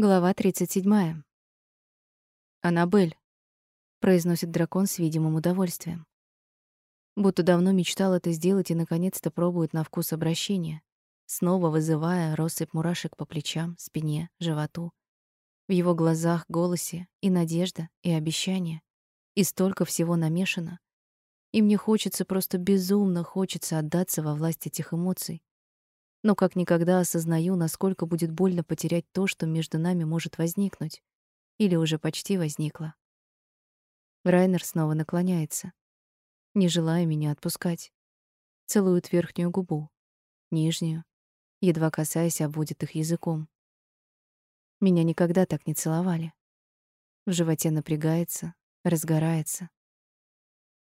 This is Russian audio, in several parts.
Глава 37. «Аннабель», — произносит дракон с видимым удовольствием. Будто давно мечтал это сделать и наконец-то пробует на вкус обращения, снова вызывая россыпь мурашек по плечам, спине, животу. В его глазах, голосе и надежда, и обещание, и столько всего намешано. И мне хочется, просто безумно хочется отдаться во власть этих эмоций, но как никогда осознаю, насколько будет больно потерять то, что между нами может возникнуть или уже почти возникло. Райнер снова наклоняется, не желая меня отпускать. Целует верхнюю губу, нижнюю, едва касаясь, обводит их языком. Меня никогда так не целовали. В животе напрягается, разгорается.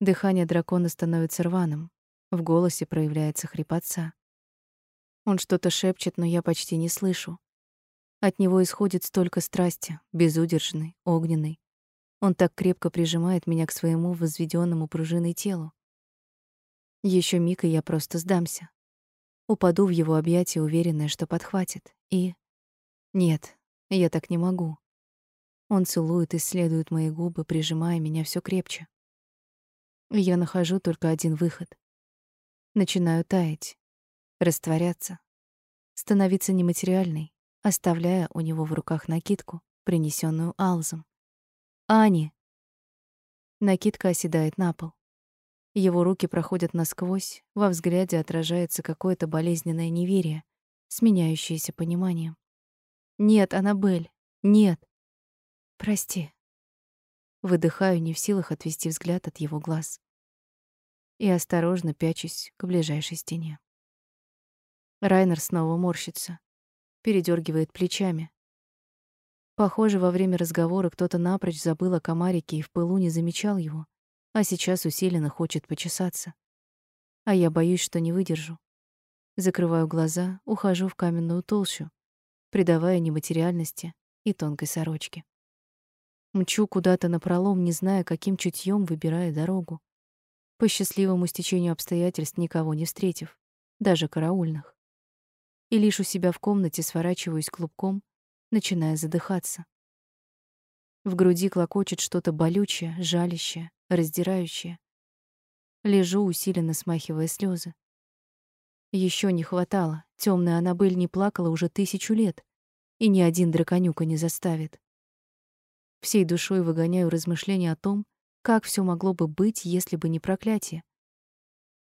Дыхание дракона становится рваным, в голосе проявляется хрипотца. Он что-то шепчет, но я почти не слышу. От него исходит столько страсти, безудержной, огненной. Он так крепко прижимает меня к своему возведенному пружиной телу. Еще миг, и я просто сдамся. Упаду в его объятия, уверенная, что подхватит. И... Нет, я так не могу. Он целует, исследует мои губы, прижимая меня все крепче. я нахожу только один выход. Начинаю таять, растворяться, становиться нематериальной, оставляя у него в руках накидку, принесенную Алзом. «Ани!» Накидка оседает на пол. Его руки проходят насквозь, во взгляде отражается какое-то болезненное неверие, сменяющееся пониманием. «Нет, Аннабель, нет!» «Прости». Выдыхаю, не в силах отвести взгляд от его глаз. И осторожно пячусь к ближайшей стене. Райнер снова морщится, передергивает плечами. Похоже, во время разговора кто-то напрочь забыл о комарике и в пылу не замечал его, а сейчас усиленно хочет почесаться. А я боюсь, что не выдержу. Закрываю глаза, ухожу в каменную толщу, придавая нематериальности и тонкой сорочке. Мчу куда-то напролом, не зная, каким чутьем выбирая дорогу. По счастливому стечению обстоятельств никого не встретив, даже караульных и лишь у себя в комнате сворачиваюсь клубком, начиная задыхаться. В груди клокочет что-то болючее, жалящее, раздирающее. Лежу, усиленно смахивая слезы. Еще не хватало. Темная Аннабель не плакала уже тысячу лет, и ни один драконюка не заставит. Всей душой выгоняю размышления о том, как все могло бы быть, если бы не проклятие.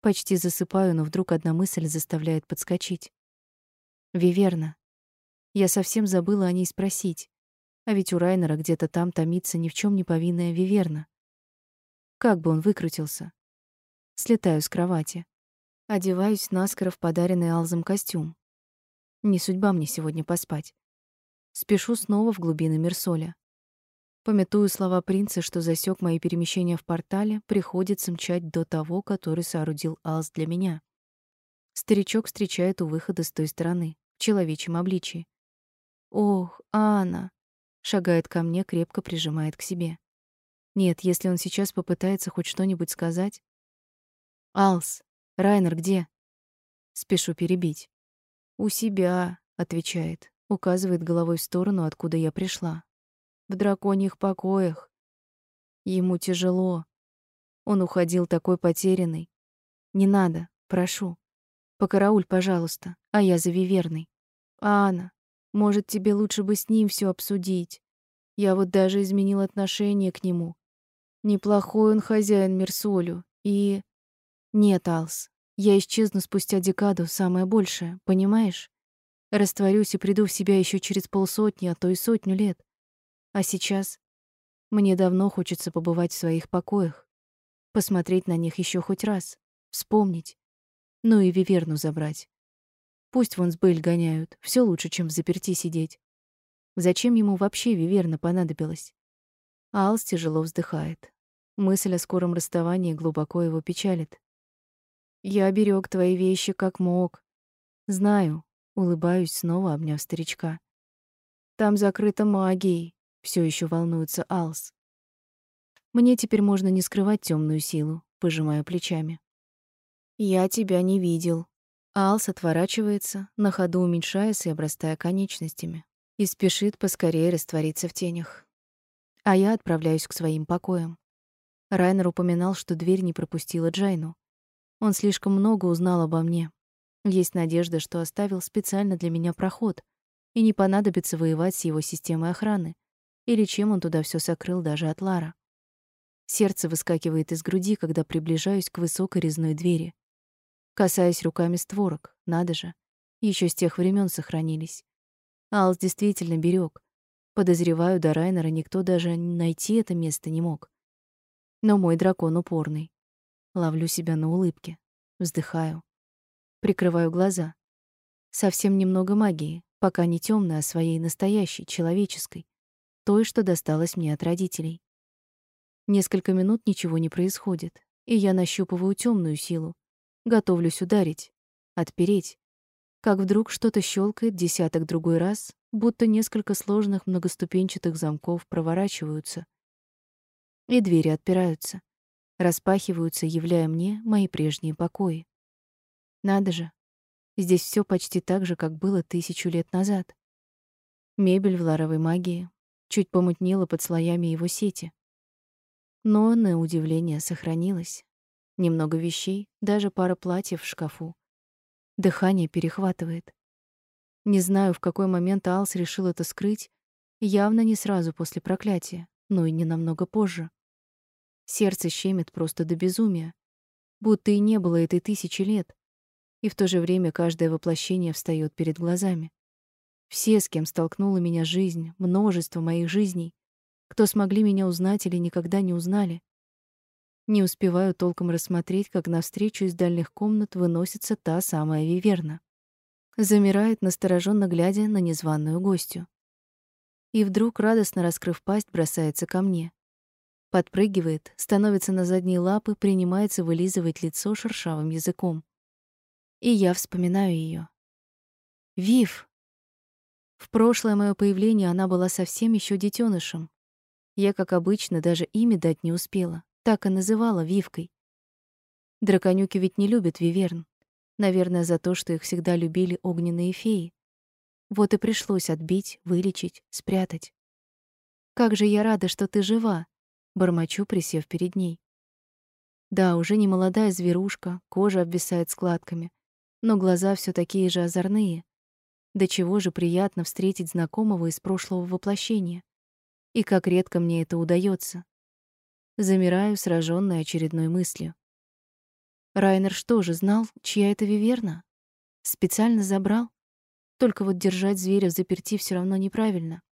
Почти засыпаю, но вдруг одна мысль заставляет подскочить. Виверна. Я совсем забыла о ней спросить. А ведь у Райнера где-то там томится ни в чем не повинная Виверна. Как бы он выкрутился? Слетаю с кровати. Одеваюсь наскоро в подаренный Алзом костюм. Не судьба мне сегодня поспать. Спешу снова в глубины Мерсоля. Пометую слова принца, что засек мои перемещения в портале, приходится мчать до того, который соорудил Алз для меня. Старичок встречает у выхода с той стороны человечьем обличии. «Ох, Анна!» Шагает ко мне, крепко прижимает к себе. Нет, если он сейчас попытается хоть что-нибудь сказать... «Алс, Райнер где?» Спешу перебить. «У себя», — отвечает, указывает головой в сторону, откуда я пришла. «В драконьих покоях. Ему тяжело. Он уходил такой потерянный. Не надо, прошу. Покарауль, пожалуйста, а я за Виверной. Анна, может, тебе лучше бы с ним все обсудить. Я вот даже изменил отношение к нему. Неплохой он хозяин Мерсолю. И... Нет, Алс, я исчезну спустя декаду, самое большее, понимаешь? Растворюсь и приду в себя еще через полсотни, а то и сотню лет. А сейчас мне давно хочется побывать в своих покоях, посмотреть на них еще хоть раз, вспомнить, ну и Виверну забрать. Пусть вон с Бель гоняют, все лучше, чем в заперти сидеть. Зачем ему вообще Виверна понадобилась? Алс тяжело вздыхает. Мысль о скором расставании глубоко его печалит. «Я берег твои вещи как мог». «Знаю», — улыбаюсь, снова обняв старичка. «Там закрыто магией», — все еще волнуется Алс. Мне теперь можно не скрывать темную силу, пожимая плечами. «Я тебя не видел». Алс отворачивается, на ходу уменьшаясь и обрастая конечностями. и спешит поскорее раствориться в тенях. А я отправляюсь к своим покоям. Райнер упоминал, что дверь не пропустила Джайну. Он слишком много узнал обо мне. Есть надежда, что оставил специально для меня проход, и не понадобится воевать с его системой охраны, или чем он туда все сокрыл даже от Лара. Сердце выскакивает из груди, когда приближаюсь к высокой резной двери. Касаясь руками створок, надо же, еще с тех времен сохранились. Алс действительно берег. Подозреваю, до Райнера никто даже найти это место не мог. Но мой дракон упорный. Ловлю себя на улыбке, вздыхаю, прикрываю глаза. Совсем немного магии, пока не темной, а своей настоящей, человеческой, той, что досталась мне от родителей. Несколько минут ничего не происходит, и я нащупываю темную силу, готовлюсь ударить, отпереть, как вдруг что-то щелкает десяток другой раз, будто несколько сложных многоступенчатых замков проворачиваются, и двери отпираются, распахиваются, являя мне мои прежние покои. Надо же, здесь все почти так же, как было тысячу лет назад. Мебель в ларовой магии чуть помутнела под слоями его сети. Но, на удивление, сохранилась. Немного вещей, даже пара платьев в шкафу. Дыхание перехватывает. Не знаю, в какой момент Алс решил это скрыть, явно не сразу после проклятия, но и не намного позже. Сердце щемит просто до безумия, будто и не было этой тысячи лет, и в то же время каждое воплощение встает перед глазами. Все, с кем столкнула меня жизнь, множество моих жизней, кто смогли меня узнать или никогда не узнали, не успеваю толком рассмотреть, как навстречу из дальних комнат выносится та самая Виверна. Замирает, настороженно глядя на незваную гостью. И вдруг, радостно раскрыв пасть, бросается ко мне. Подпрыгивает, становится на задние лапы, принимается вылизывать лицо шершавым языком. И я вспоминаю ее. Вив! В прошлое мое появление она была совсем еще детенышем. Я, как обычно, даже имя дать не успела. Так и называла Вивкой. Драконюки ведь не любят виверн. Наверное, за то, что их всегда любили огненные феи. Вот и пришлось отбить, вылечить, спрятать. «Как же я рада, что ты жива!» — бормочу, присев перед ней. Да, уже не молодая зверушка, кожа обвисает складками, но глаза все такие же озорные. До чего же приятно встретить знакомого из прошлого воплощения. И как редко мне это удается. Замираю, сраженная очередной мыслью. Райнер что же знал, чья это виверна? Специально забрал? Только вот держать зверя в заперти все равно неправильно.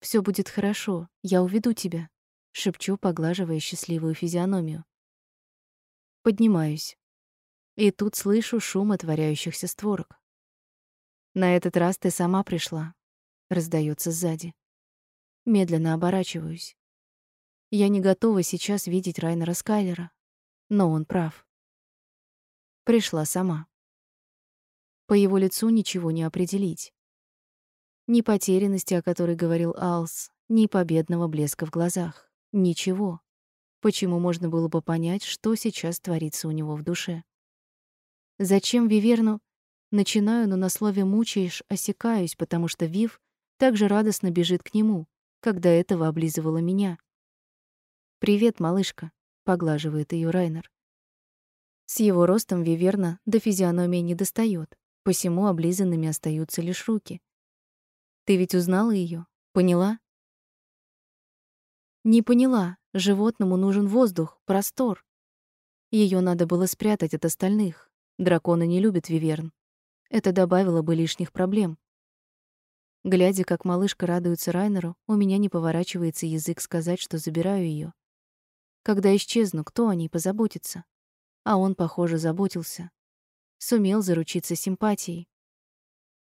Все будет хорошо, я уведу тебя, шепчу, поглаживая счастливую физиономию. Поднимаюсь. И тут слышу шум отворяющихся створок. На этот раз ты сама пришла, раздается сзади. Медленно оборачиваюсь. Я не готова сейчас видеть Райнера Скайлера, но он прав. Пришла сама. По его лицу ничего не определить. Ни потерянности, о которой говорил Алс, ни победного блеска в глазах. Ничего. Почему можно было бы понять, что сейчас творится у него в душе? Зачем Виверну? Начинаю, но на слове «мучаешь» осекаюсь, потому что Вив также радостно бежит к нему, когда этого облизывала меня. «Привет, малышка», — поглаживает ее Райнер. С его ростом Виверна до физиономии не достает, посему облизанными остаются лишь руки. «Ты ведь узнала ее? Поняла?» «Не поняла. Животному нужен воздух, простор. Ее надо было спрятать от остальных. Драконы не любят Виверн. Это добавило бы лишних проблем. Глядя, как малышка радуется Райнеру, у меня не поворачивается язык сказать, что забираю ее. Когда исчезну, кто о ней позаботится? А он, похоже, заботился. Сумел заручиться симпатией.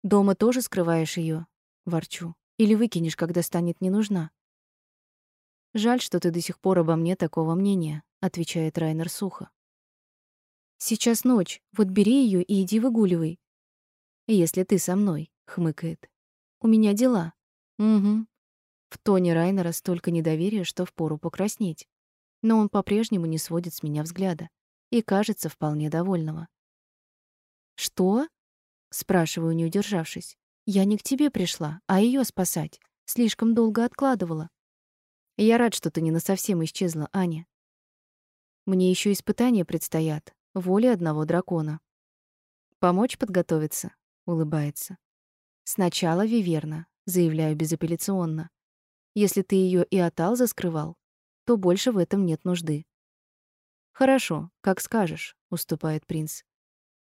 Дома тоже скрываешь ее, ворчу. Или выкинешь, когда станет не нужна? Жаль, что ты до сих пор обо мне такого мнения, отвечает Райнер сухо. Сейчас ночь, вот бери ее и иди выгуливай. Если ты со мной, хмыкает. У меня дела. Угу. В тоне Райнера столько недоверия, что впору покраснеть но он по-прежнему не сводит с меня взгляда и кажется вполне довольного. «Что?» — спрашиваю, не удержавшись. Я не к тебе пришла, а ее спасать. Слишком долго откладывала. Я рад, что ты не насовсем исчезла, Аня. Мне еще испытания предстоят. Воли одного дракона. Помочь подготовиться? Улыбается. Сначала Виверна, заявляю безапелляционно. Если ты ее и от Алза скрывал, то больше в этом нет нужды. Хорошо, как скажешь, уступает принц.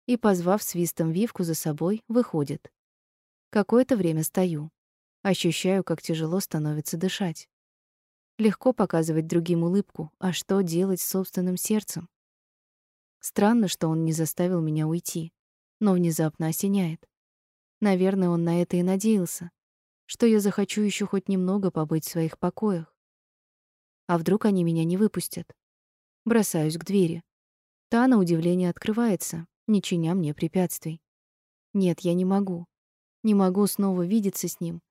И, позвав свистом Вивку за собой, выходит. Какое-то время стою. Ощущаю, как тяжело становится дышать. Легко показывать другим улыбку, а что делать с собственным сердцем? Странно, что он не заставил меня уйти, но внезапно осеняет. Наверное, он на это и надеялся, что я захочу еще хоть немного побыть в своих покоях. А вдруг они меня не выпустят? Бросаюсь к двери. Та, на удивление, открывается, не чиня мне препятствий. Нет, я не могу. Не могу снова видеться с ним,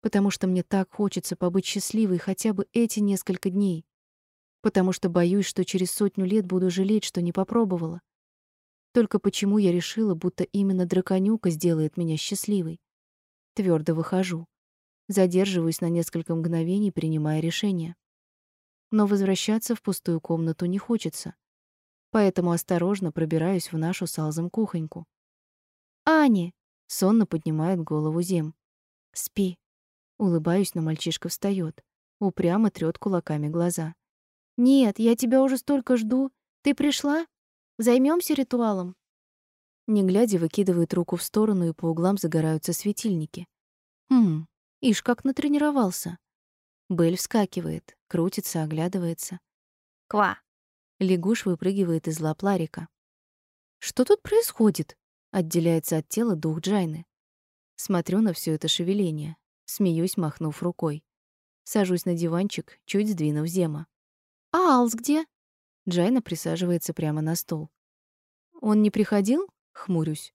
потому что мне так хочется побыть счастливой хотя бы эти несколько дней потому что боюсь, что через сотню лет буду жалеть, что не попробовала. Только почему я решила, будто именно драконюка сделает меня счастливой? Твердо выхожу. Задерживаюсь на несколько мгновений, принимая решение. Но возвращаться в пустую комнату не хочется. Поэтому осторожно пробираюсь в нашу с Алзом кухоньку. «Ани!» — сонно поднимает голову Зем. «Спи». Улыбаюсь, но мальчишка встает, упрямо трёт кулаками глаза. Нет, я тебя уже столько жду. Ты пришла? Займемся ритуалом. Не глядя, выкидывает руку в сторону, и по углам загораются светильники. Хм, ишь, как натренировался. Бель вскакивает, крутится, оглядывается. Ква. Лягуш выпрыгивает из лап Ларика. Что тут происходит? Отделяется от тела дух Джайны. Смотрю на все это шевеление, смеюсь, махнув рукой. Сажусь на диванчик, чуть сдвинув Зема. «А Алс где?» Джайна присаживается прямо на стол. «Он не приходил?» — хмурюсь.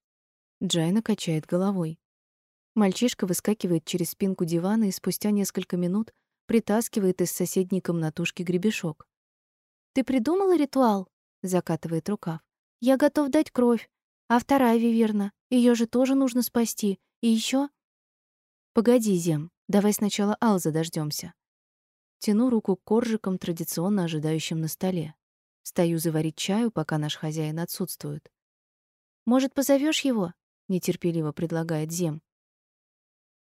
Джайна качает головой. Мальчишка выскакивает через спинку дивана и спустя несколько минут притаскивает из соседней комнатушки гребешок. «Ты придумала ритуал?» — закатывает рукав. «Я готов дать кровь. А вторая Виверна, ее же тоже нужно спасти. И еще. «Погоди, Зем, давай сначала Алза дождемся. Тяну руку к коржикам, традиционно ожидающим на столе. Стою заварить чаю, пока наш хозяин отсутствует. «Может, позовешь его?» — нетерпеливо предлагает Зем.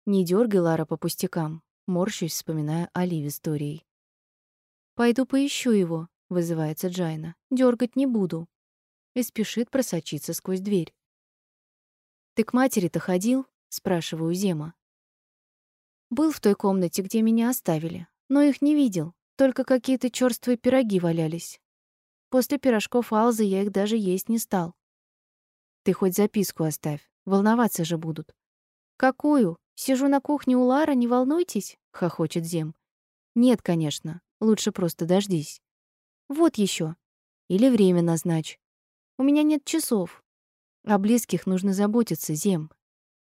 «Не дергай Лара по пустякам», — морщусь, вспоминая Али в истории. «Пойду поищу его», — вызывается Джайна. Дергать не буду». И спешит просочиться сквозь дверь. «Ты к матери-то ходил?» — спрашиваю Зема. «Был в той комнате, где меня оставили но их не видел, только какие-то чёрствые пироги валялись. После пирожков Алзы я их даже есть не стал. Ты хоть записку оставь, волноваться же будут. Какую? Сижу на кухне у Лары, не волнуйтесь, хохочет Зем. Нет, конечно, лучше просто дождись. Вот еще. Или время назначь. У меня нет часов. О близких нужно заботиться, Зем.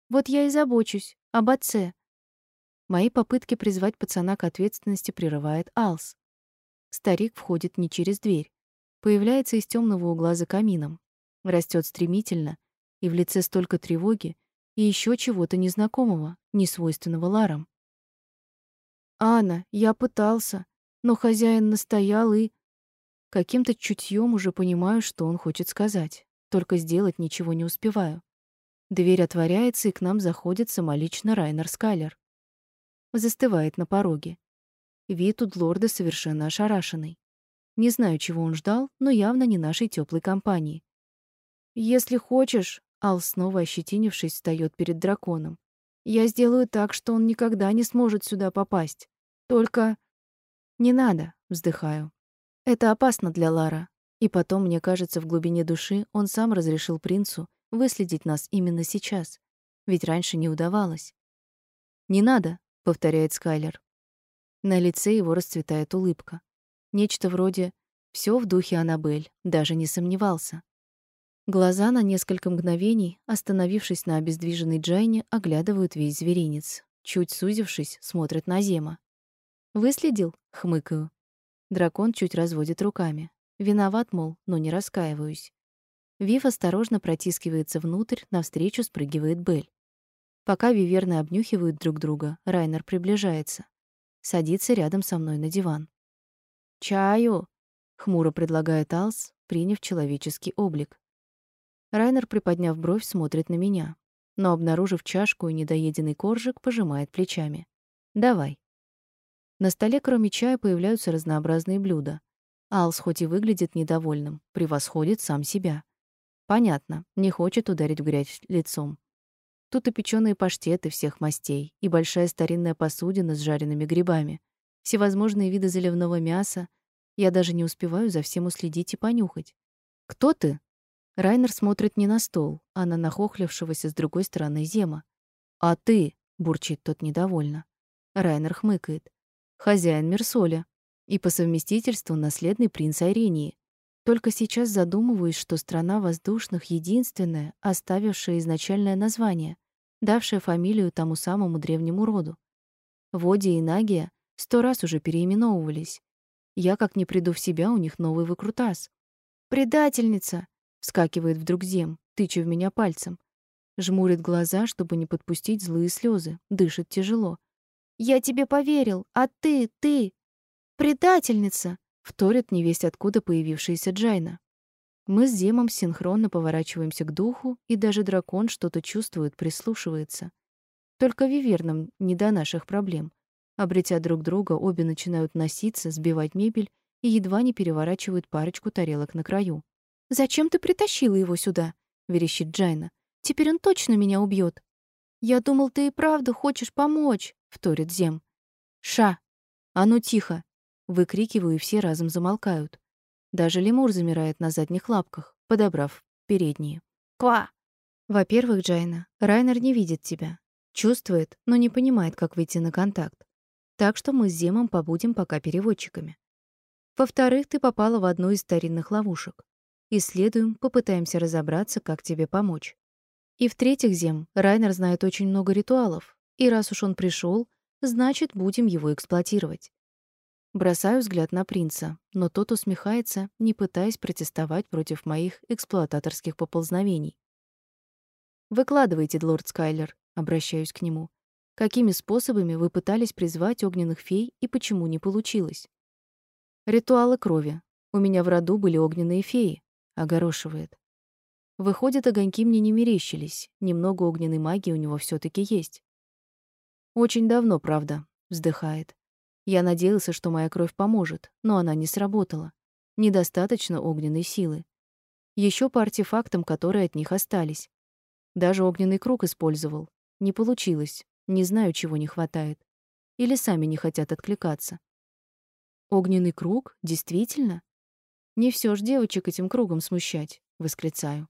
Вот я и забочусь об отце. Мои попытки призвать пацана к ответственности прерывает Алс. Старик входит не через дверь. Появляется из темного угла за камином. Растет стремительно, и в лице столько тревоги и еще чего-то незнакомого, несвойственного Ларам. «Анна, я пытался, но хозяин настоял и...» Каким-то чутьем уже понимаю, что он хочет сказать, только сделать ничего не успеваю. Дверь отворяется, и к нам заходит самолично Райнер Скайлер застывает на пороге. Вид у лорда совершенно ошарашенный. Не знаю, чего он ждал, но явно не нашей теплой компании. «Если хочешь», — Ал, снова ощетинившись, встает перед драконом. «Я сделаю так, что он никогда не сможет сюда попасть. Только...» «Не надо», — вздыхаю. «Это опасно для Лара. И потом, мне кажется, в глубине души он сам разрешил принцу выследить нас именно сейчас. Ведь раньше не удавалось. «Не надо», повторяет Скайлер. На лице его расцветает улыбка. Нечто вроде все в духе Анабель, даже не сомневался. Глаза на несколько мгновений, остановившись на обездвиженной Джайне, оглядывают весь зверинец. Чуть сузившись, смотрят на Зема. «Выследил?» — хмыкаю. Дракон чуть разводит руками. Виноват, мол, но не раскаиваюсь. Вив осторожно протискивается внутрь, навстречу спрыгивает Бель. Пока виверны обнюхивают друг друга, Райнер приближается. Садится рядом со мной на диван. «Чаю!» — хмуро предлагает Алс, приняв человеческий облик. Райнер, приподняв бровь, смотрит на меня, но, обнаружив чашку и недоеденный коржик, пожимает плечами. «Давай». На столе, кроме чая, появляются разнообразные блюда. Алс хоть и выглядит недовольным, превосходит сам себя. Понятно, не хочет ударить в грязь лицом. Тут и печёные паштеты всех мастей, и большая старинная посудина с жареными грибами, всевозможные виды заливного мяса. Я даже не успеваю за всем уследить и понюхать. «Кто ты?» Райнер смотрит не на стол, а на нахохлившегося с другой стороны Зема. «А ты?» — бурчит тот недовольно. Райнер хмыкает. «Хозяин Мерсоля. И по совместительству наследный принц Айрении. Только сейчас задумываюсь, что страна воздушных единственная, оставившая изначальное название, давшая фамилию тому самому древнему роду. Водия и Нагия сто раз уже переименовывались. Я как не приду в себя, у них новый выкрутас. «Предательница!» — вскакивает вдруг Зем, тыча в меня пальцем. Жмурит глаза, чтобы не подпустить злые слезы, дышит тяжело. «Я тебе поверил, а ты, ты... предательница!» Вторит невесть откуда появившаяся Джайна. Мы с Земом синхронно поворачиваемся к духу, и даже дракон что-то чувствует, прислушивается. Только вивернам не до наших проблем. Обретя друг друга, обе начинают носиться, сбивать мебель и едва не переворачивают парочку тарелок на краю. «Зачем ты притащила его сюда?» — верещит Джайна. «Теперь он точно меня убьет. «Я думал, ты и правда хочешь помочь», — вторит Зем. «Ша! А ну тихо!» Выкрикиваю, и все разом замолкают. Даже лемур замирает на задних лапках, подобрав передние. «Ква!» Во-первых, Джайна, Райнер не видит тебя. Чувствует, но не понимает, как выйти на контакт. Так что мы с Земом побудем пока переводчиками. Во-вторых, ты попала в одну из старинных ловушек. Исследуем, попытаемся разобраться, как тебе помочь. И в-третьих, Зем, Райнер знает очень много ритуалов, и раз уж он пришел, значит, будем его эксплуатировать. Бросаю взгляд на принца, но тот усмехается, не пытаясь протестовать против моих эксплуататорских поползновений. «Выкладывайте, лорд Скайлер», — обращаюсь к нему. «Какими способами вы пытались призвать огненных фей и почему не получилось?» «Ритуалы крови. У меня в роду были огненные феи», — огорошивает. Выходит, огоньки мне не мерещились, немного огненной магии у него все таки есть. «Очень давно, правда», — вздыхает. Я надеялся, что моя кровь поможет, но она не сработала. Недостаточно огненной силы. Еще по артефактам, которые от них остались. Даже огненный круг использовал. Не получилось. Не знаю, чего не хватает. Или сами не хотят откликаться. Огненный круг? Действительно? Не все ж девочек этим кругом смущать, восклицаю.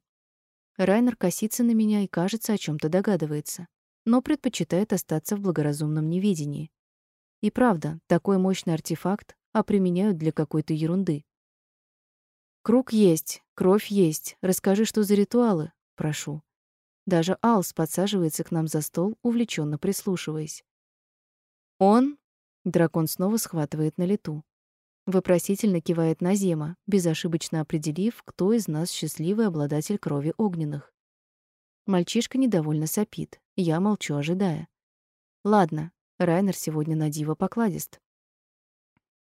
Райнер косится на меня и, кажется, о чем то догадывается, но предпочитает остаться в благоразумном неведении. И правда, такой мощный артефакт, а применяют для какой-то ерунды. Круг есть, кровь есть. Расскажи, что за ритуалы, прошу. Даже Алс подсаживается к нам за стол, увлеченно прислушиваясь. Он, дракон снова схватывает на лету. Вопросительно кивает на Зема, безошибочно определив, кто из нас счастливый обладатель крови огненных. Мальчишка недовольно сопит. Я молчу, ожидая. Ладно, Райнер сегодня на диво покладист.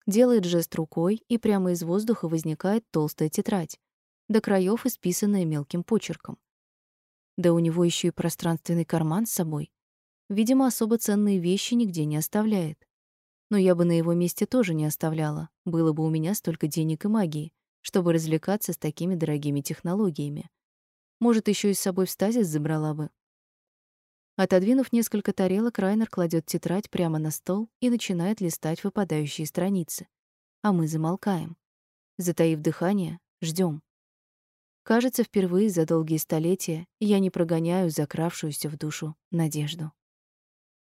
Делает жест рукой, и прямо из воздуха возникает толстая тетрадь, до краев исписанная мелким почерком. Да у него еще и пространственный карман с собой. Видимо, особо ценные вещи нигде не оставляет. Но я бы на его месте тоже не оставляла. Было бы у меня столько денег и магии, чтобы развлекаться с такими дорогими технологиями. Может, еще и с собой в стазис забрала бы. Отодвинув несколько тарелок, Райнер кладет тетрадь прямо на стол и начинает листать выпадающие страницы. А мы замолкаем. Затаив дыхание, ждем. Кажется, впервые за долгие столетия я не прогоняю закравшуюся в душу надежду.